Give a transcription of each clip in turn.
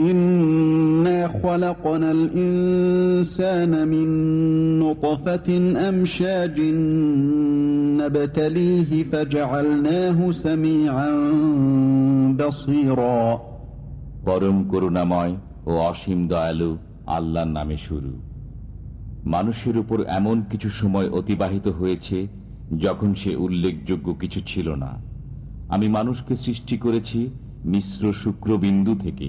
إنا خلقنا الإنسان من نطفة أمشاج نبتليه فجعلناه سميعا بصيرا পরম করুণাময় ও অসীম দয়ালু আল্লাহর নামে শুরু মানুষের উপর এমন কিছু সময় অতিবাহিত হয়েছে যখন সে উল্লেখযোগ্য কিছু ছিল না আমি মানুষকে সৃষ্টি করেছি মিশ্র শুক্রবিন্দু থেকে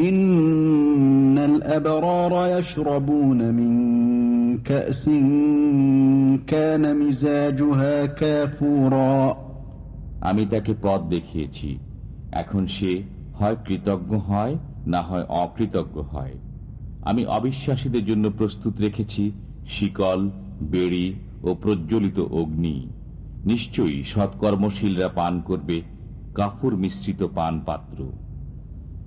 إن الأبرار يشربون من كأس كان مزاجها كافورا আমি তাকে পথ দেখিয়েছি এখন সে হয় কৃতজ্ঞ হয় না হয় অকৃতজ্ঞ হয় আমি অবিশ্বাসীদের জন্য প্রস্তুত রেখেছি শিকল বেড়ি ও প্রজ্বলিত অগ্নি নিশ্চয়ই সৎকর্মশীলরা পান করবে কাফুর মিশ্রিত পান পাত্র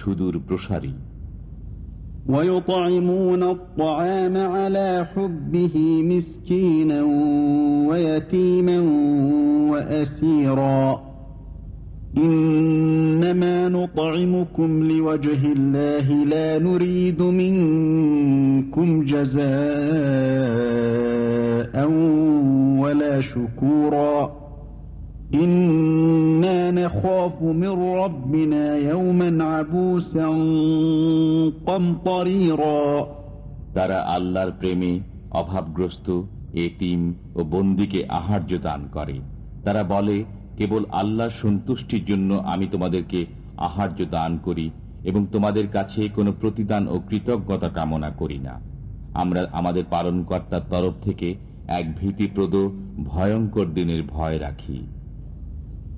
সুদূর প্রসারী ويطعمون الطعام على حبه مسكينا ويتيما وأسيرا إنما نطعمكم لوجه الله لا نريد منكم جزاء ولا شكورا إنا نخاف من ربنا يوما عبوسا قمطريرا তারা আল্লাহর প্রেমে অভাবগ্রস্ত এতিম ও বন্দিকে আহার্য দান করে তারা বলে কেবল আল্লাহর সন্তুষ্টির জন্য আমি তোমাদেরকে আহার্য দান করি এবং তোমাদের কাছে কোনো প্রতিদান ও কৃতজ্ঞতা কামনা করি না আমরা আমাদের পালনকর্তার তরফ থেকে এক ভীতিপ্রদ ভয়ঙ্কর দিনের ভয় রাখি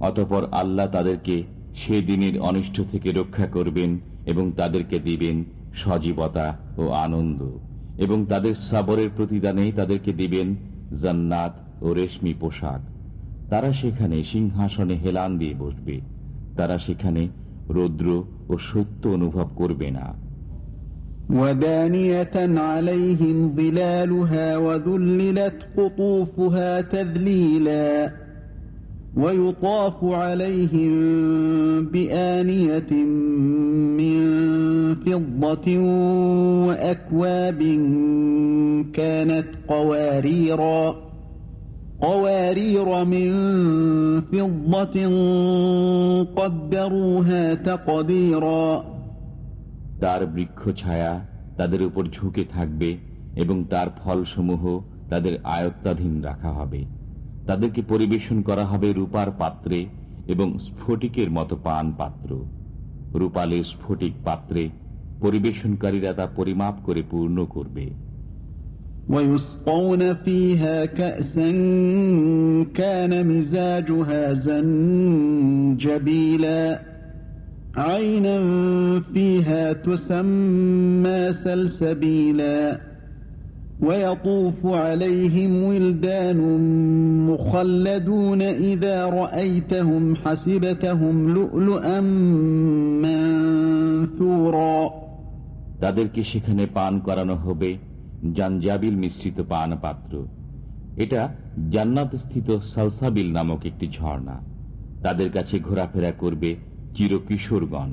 অতপর আল্লাহ তাদেরকে সে দিনের অনিষ্ট থেকে রক্ষা করবেন এবং তাদেরকে দিবেন সজীবতা ও আনন্দ এবং তাদের সাবরের প্রতিদানেই তাদেরকে দিবেন জান্নাত ও রেশমি পোশাক তারা সেখানে সিংহাসনে হেলান দিয়ে বসবে তারা সেখানে রৌদ্র ও সত্য অনুভব করবে না ودانية عليهم ظلالها وذللت قطوفها تذليلا ويطاف عليهم بآنية من فضة وأكواب كانت قواريرا قوارير من فضة قدروها تقديرا তার বৃক্ষ ছায়া তাদের উপর ঝুঁকে থাকবে এবং তার ফলসমূহ তাদের আয়ত্তাধীন রাখা হবে তাদেরকে পরিবেশন করা হবে রূপার পাত্রে এবং স্ফটিকের মতো পান পাত্র রূপালে স্ফটিক পাত্রে পরিবেশনকারীরা তা পরিমাপ করে পূর্ণ করবে ويسقون فيها كأسا كان مزاجها زنجبيلا عينا فيها تسمى سلسبيلا ويطوف عليهم ولدان مخلدون إذا رأيتهم حسبتهم لؤلؤا منثورا তাদেরকে সেখানে পান করানো হবে জাঞ্জাবিল মিশ্রিত পান পাত্র এটা জান্নাত স্থিত সালসাবিল নামক একটি ঝর্ণা তাদের কাছে ঘোরাফেরা করবে চিরকিশোরগণ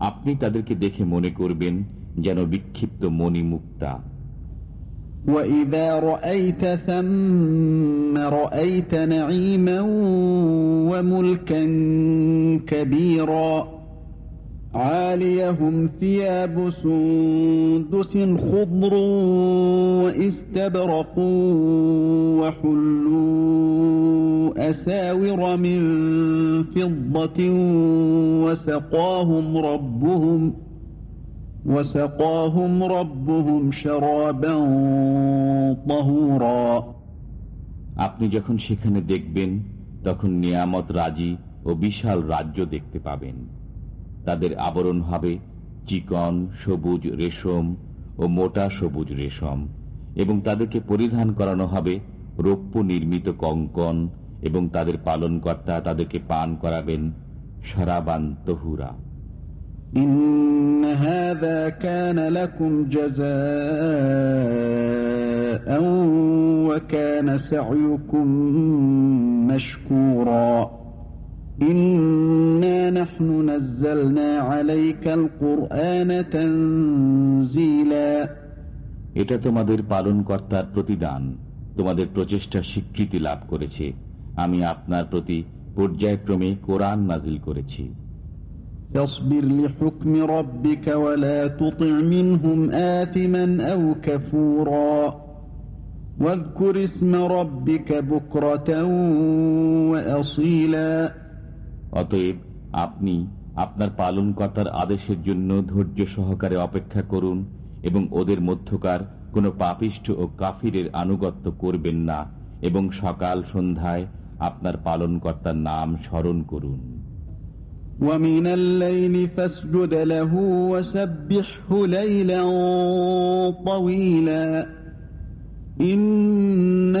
আপনি তাদেরকে দেখে মনে করবেন যেন বিক্ষিপ্ত মণি মুক্তা وإذا رأيت ثم رأيت نعيما وملكا كبيرا عاليهم ثياب سندس خضر واستبرق وحلوا أساور من فضة وسقاهم ربهم وسقاهم ربهم شرابا طهورا আপনি যখন সেখানে দেখবেন তখন নিয়ামত রাজি ও বিশাল রাজ্য দেখতে পাবেন তাদের আবরণ হবে চিকন সবুজ রেশম ও মোটা সবুজ রেশম এবং তাদেরকে পরিধান করানো হবে রৌপ্য নির্মিত কঙ্কন এবং তাদের পালনকর্তা তাদেরকে পান করাবেন সরাবান এটা তোমাদের পালনকর্তার প্রতিদান। তোমাদের প্রচেষ্টা স্বীকৃতি লাভ করেছে। আমি আপনার প্রতি পর্যায়ক্রমে কোরআন নাজিল করেছি। فاصبر لحكم ربك ولا تطع منهم آثما أو كفورا واذكر اسم ربك بكرة وأصيلا অতএব আপনি আপনার পালনকর্তার আদেশের জন্য ধৈর্য সহকারে অপেক্ষা করুন এবং ওদের মধ্যকার কোনো পাপিষ্ঠ ও কাফিরের আনুগত্য করবেন না এবং সকাল সন্ধ্যায় আপনার পালনকর্তার নাম স্মরণ করুন ومن الليل فاسجد له وسبحه ليلا طويلا إن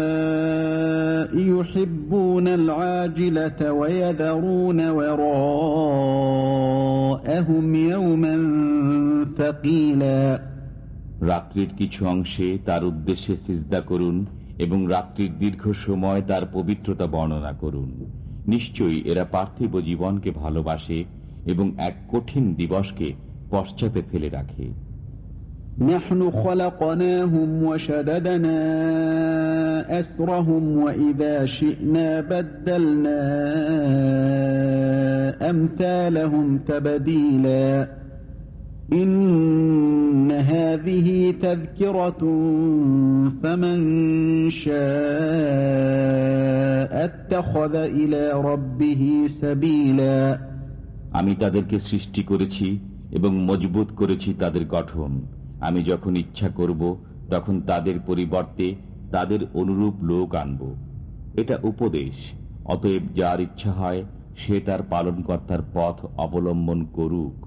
هؤلاء يحبون العاجلة ويذرون وراءهم يوما ثقيلا রাত্রির কিছু অংশে তার উদ্দেশ্যে সিজদা করুন এবং রাত্রির দীর্ঘ সময় তার পবিত্রতা বর্ণনা করুন নিশ্চয়ই এরা পার্থিব জীবনকে ভালোবাসে এবং এক কঠিন দিবসকে পশ্চাতে ফেলে রাখে نحن خلقناهم وشددنا أسرهم وإذا شئنا بدلنا أمثالهم تبديلا إن هذه تذكرة فمن شاء اتخذ إلى ربه سبيلا আমি তাদেরকে সৃষ্টি করেছি এবং মজবুত করেছি তাদের গঠন আমি যখন ইচ্ছা করব তখন তাদের পরিবর্তে তাদের অনুরূপ লোক আনব এটা উপদেশ অতএব যার ইচ্ছা হয় সে তার পালনকর্তার পথ অবলম্বন করুক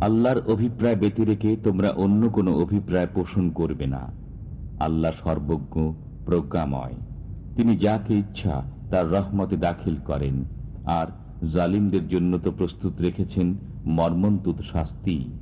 আল্লাহর অভিপ্রায় ব্যতি রেখে তোমরা অন্য কোনো অভিপ্রায় পোষণ করবে না। আল্লাহ সর্বজ্ঞ, প্রজ্ঞাময়। তিনি যাকে ইচ্ছা, তার রহমতে দাখিল করেন। আর জালিমদের জন্য তো প্রস্তুত রেখেছেন মর্মন্তুত শাস্তি।